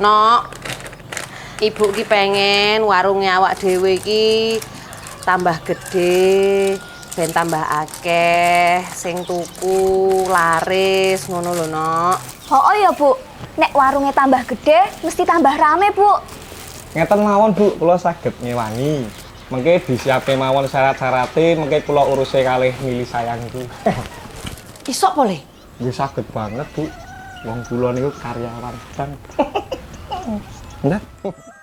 Nok. Ibu ki pengen warungnya awak dhewe iki tambah gede, ben tambah akeh, sing tuku, laris ngono lho, Nok. Oh ya Bu, nek warungnya tambah gede, mesti tambah rame Bu. Ngeten mawon, Bu, kula saged ngewangi. Mengke disiape mawon syarat-syarate, mengke kula uruse kalih mili sayangku. Isok boleh? Nggih saged banget, Bu. Wong kula niku karyawan bank. 嗯。你来。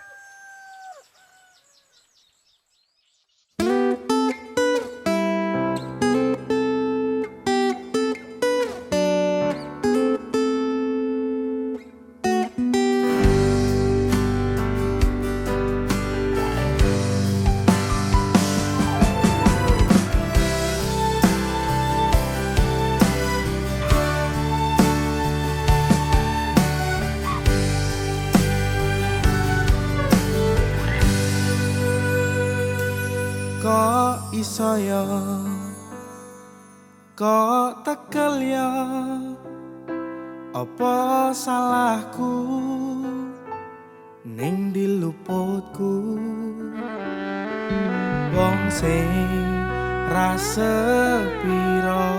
kok iso ya? Kok tekel ya? Apa salahku ning diluputku wong sing rasa piro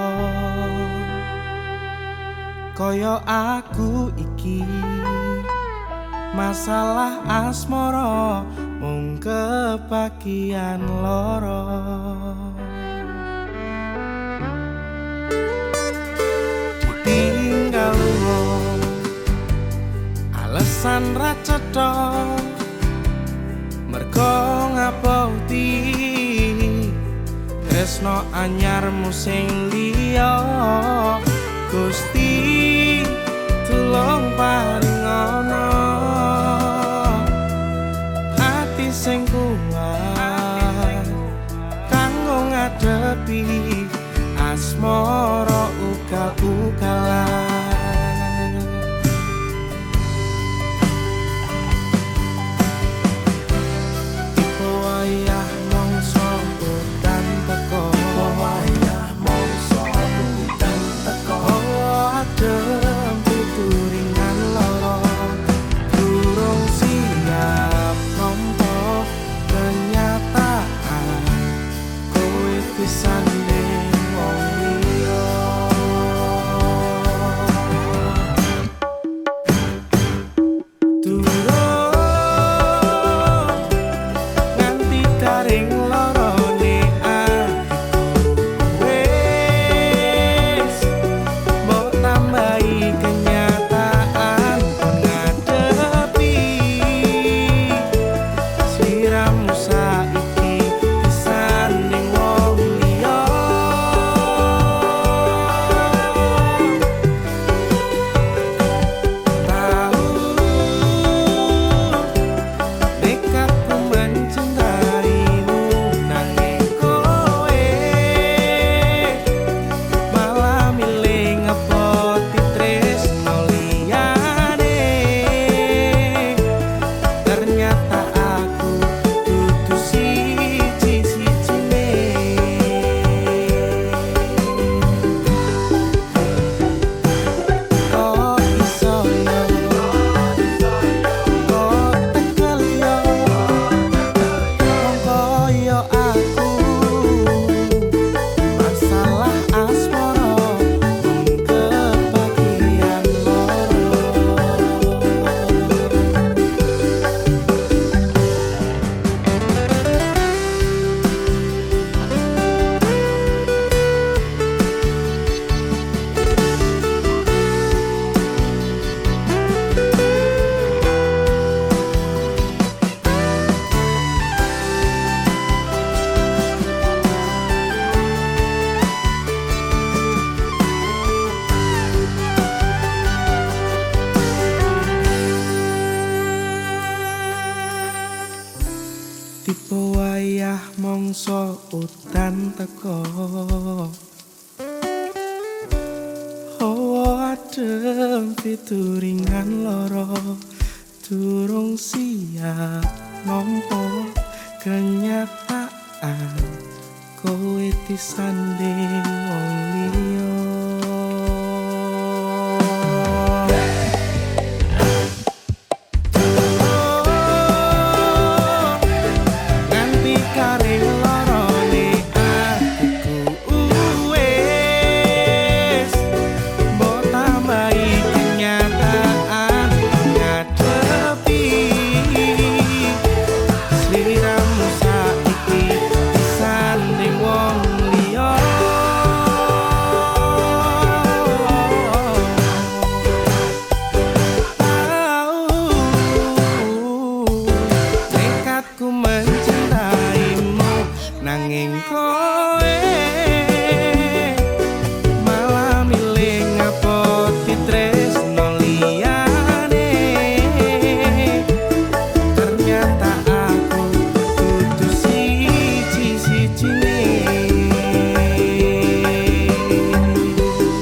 kaya aku iki masalah asmara mung kebagian loro ditinggal wong alasan ra cetha mergo ngapauti tresno anyarmu sing liya. Gusti tulung paringono ati sing kuat kanggo ngadepi asmara ugal-ugalan kowe mongso udan teko Hawa adem pituringan loro durung siap nampa kenyataan kowe disanding wong liya